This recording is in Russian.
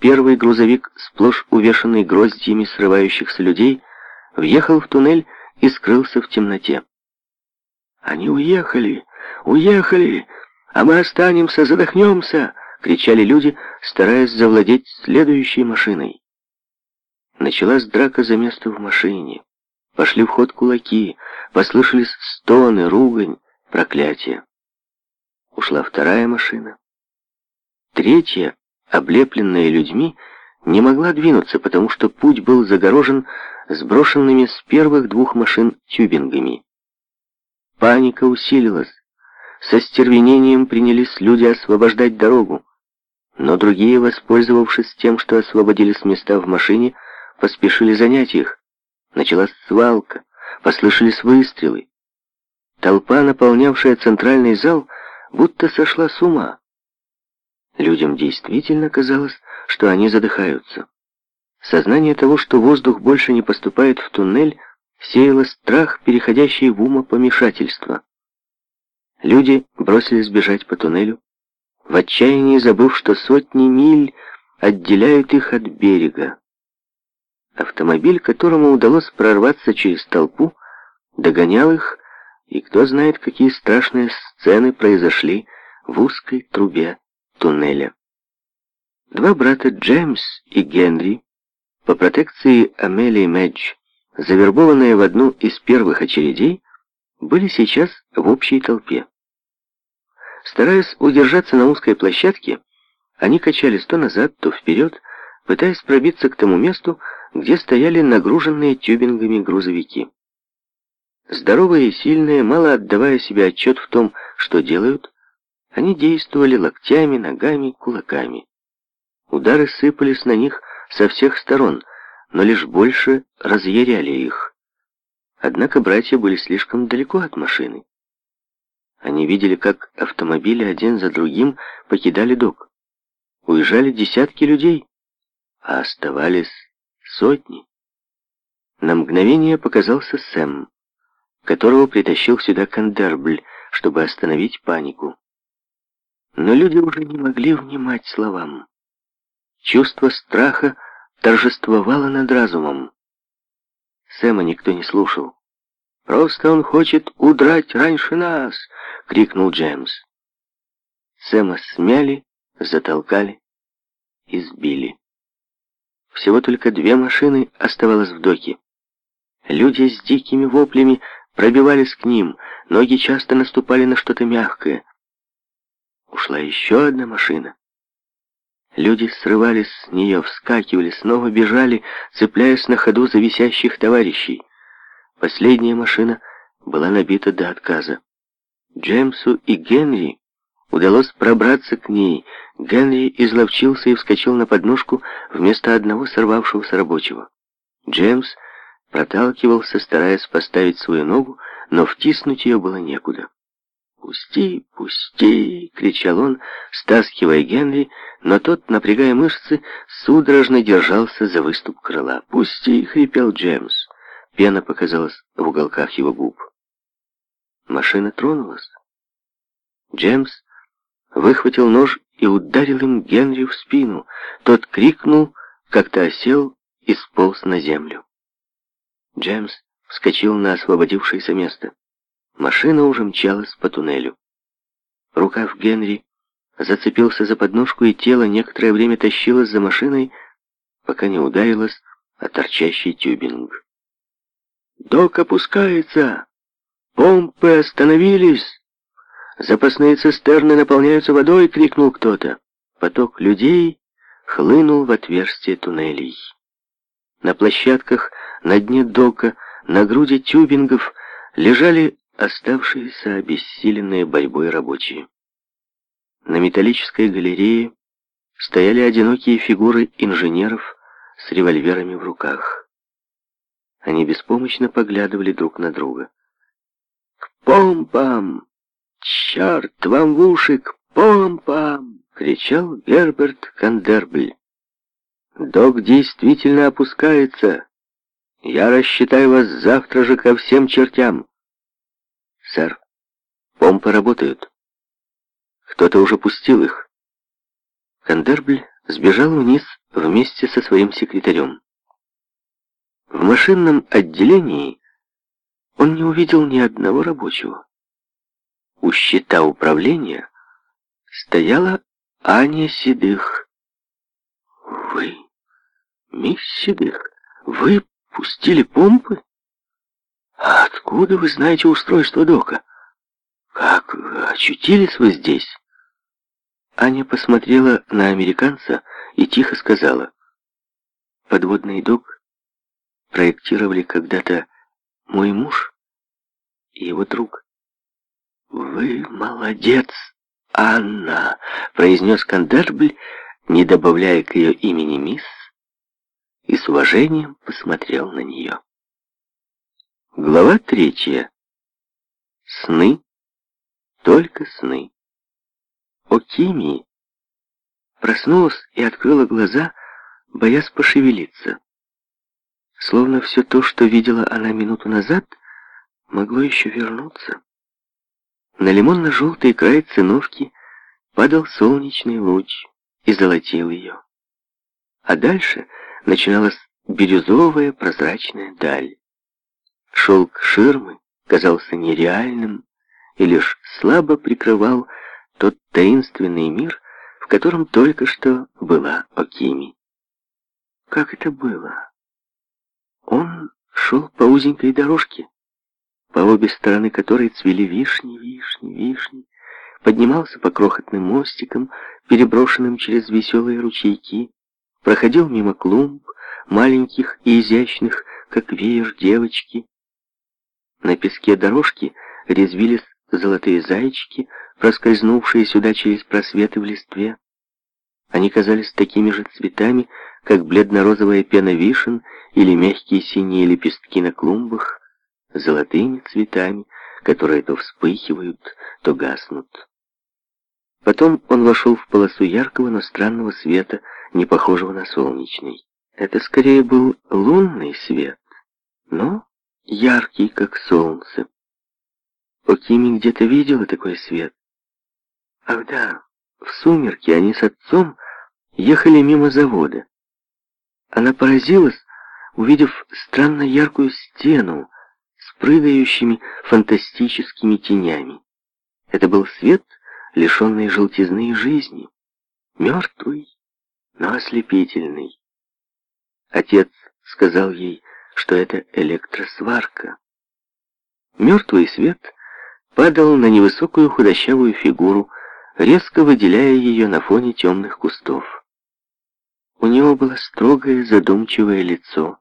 Первый грузовик, сплошь увешанный гроздьями срывающихся людей, въехал в туннель и скрылся в темноте. «Они уехали! Уехали! А мы останемся, задохнемся!» — кричали люди, стараясь завладеть следующей машиной. Началась драка за место в машине. Пошли в ход кулаки, послышались стоны, ругань, проклятия. Ушла вторая машина. Третья облепленная людьми, не могла двинуться, потому что путь был загорожен сброшенными с первых двух машин тюбингами. Паника усилилась. Со стервенением принялись люди освобождать дорогу. Но другие, воспользовавшись тем, что освободились места в машине, поспешили занять их. Началась свалка, послышались выстрелы. Толпа, наполнявшая центральный зал, будто сошла с ума. Людям действительно казалось, что они задыхаются. Сознание того, что воздух больше не поступает в туннель, сеяло страх, переходящий в умопомешательство. Люди бросились бежать по туннелю, в отчаянии забыв, что сотни миль отделяют их от берега. Автомобиль, которому удалось прорваться через толпу, догонял их, и кто знает, какие страшные сцены произошли в узкой трубе туннеля. Два брата Джеймс и Генри по протекции Амелии Мэдж, завербованные в одну из первых очередей, были сейчас в общей толпе. Стараясь удержаться на узкой площадке, они качались то назад, то вперед, пытаясь пробиться к тому месту, где стояли нагруженные тюбингами грузовики. Здоровые и сильные, мало отдавая себе отчет в том, что делают, они действовали локтями, ногами, кулаками. Удары сыпались на них со всех сторон, но лишь больше разъяряли их. Однако братья были слишком далеко от машины. Они видели, как автомобили один за другим покидали док. Уезжали десятки людей, а оставались сотни. На мгновение показался Сэм, которого притащил сюда Кандербль, чтобы остановить панику. Но люди уже не могли внимать словам. Чувство страха торжествовало над разумом. Сэма никто не слушал. «Просто он хочет удрать раньше нас!» — крикнул Джеймс. Сэма смяли, затолкали и сбили. Всего только две машины оставалось в доке. Люди с дикими воплями пробивались к ним, ноги часто наступали на что-то мягкое ушла еще одна машина. Люди срывались с нее, вскакивали, снова бежали, цепляясь на ходу за висящих товарищей. Последняя машина была набита до отказа. Джеймсу и Генри удалось пробраться к ней. Генри изловчился и вскочил на подножку вместо одного сорвавшегося рабочего. Джеймс проталкивался, стараясь поставить свою ногу, но втиснуть ее было некуда. «Пусти, пусти!» — кричал он, стаскивая Генри, но тот, напрягая мышцы, судорожно держался за выступ крыла. «Пусти!» — хрипел Джеймс. Пена показалась в уголках его губ. Машина тронулась. Джеймс выхватил нож и ударил им Генри в спину. Тот крикнул, как-то осел и сполз на землю. Джеймс вскочил на освободившееся место. Машина уже мчалась по туннелю. Рукав Генри зацепился за подножку, и тело некоторое время тащилось за машиной, пока не ударилось о торчащий тюбинг. «Док опускается! Помпы остановились! Запасные цистерны наполняются водой!» — крикнул кто-то. Поток людей хлынул в отверстие туннелей. На площадках на дне дока, на груди тюбингов лежали оставшиеся обессиленные борьбой рабочие. На металлической галерее стояли одинокие фигуры инженеров с револьверами в руках. Они беспомощно поглядывали друг на друга. «К помпам! Черт вам в уши, к помпам!» — кричал Герберт Кандербль. «Док действительно опускается. Я рассчитаю вас завтра же ко всем чертям». «Сэр, помпы работают. Кто-то уже пустил их». Кондербль сбежал вниз вместе со своим секретарем. В машинном отделении он не увидел ни одного рабочего. У счета управления стояла Аня Седых. «Вы, мисс Седых, вы пустили помпы?» Откуда вы знаете устройство дока? Как очутились вы здесь? Аня посмотрела на американца и тихо сказала. Подводный док проектировали когда-то мой муж и его друг. «Вы молодец, Анна!» — произнес Кандербль, не добавляя к ее имени мисс, и с уважением посмотрел на нее. Глава третья. Сны, только сны. О Кимии проснулась и открыла глаза, боясь пошевелиться. Словно все то, что видела она минуту назад, могло еще вернуться. На лимонно-желтый край циновки падал солнечный луч и золотил ее. А дальше начиналась бирюзовая прозрачная даль. Шелк ширмы казался нереальным и лишь слабо прикрывал тот таинственный мир, в котором только что была Окими. Как это было? Он шел по узенькой дорожке, по обе стороны которой цвели вишни, вишни, вишни, поднимался по крохотным мостикам, переброшенным через веселые ручейки, проходил мимо клумб, маленьких и изящных, как веер девочки, на песке дорожки резвились золотые зайчики, проскользнувшие сюда через просветы в листве. Они казались такими же цветами, как бледно-розовая пена вишен или мягкие синие лепестки на клумбах, золотыми цветами, которые то вспыхивают, то гаснут. Потом он вошел в полосу яркого, но странного света, не похожего на солнечный. Это скорее был лунный свет, но яркий, как солнце. Окими где-то видела такой свет. Ах да, в сумерки они с отцом ехали мимо завода. Она поразилась, увидев странно яркую стену с прыгающими фантастическими тенями. Это был свет, лишенный желтизны и жизни, мертвый, но ослепительный. Отец сказал ей, что это электросварка. Мертвый свет падал на невысокую худощавую фигуру, резко выделяя ее на фоне темных кустов. У него было строгое задумчивое лицо,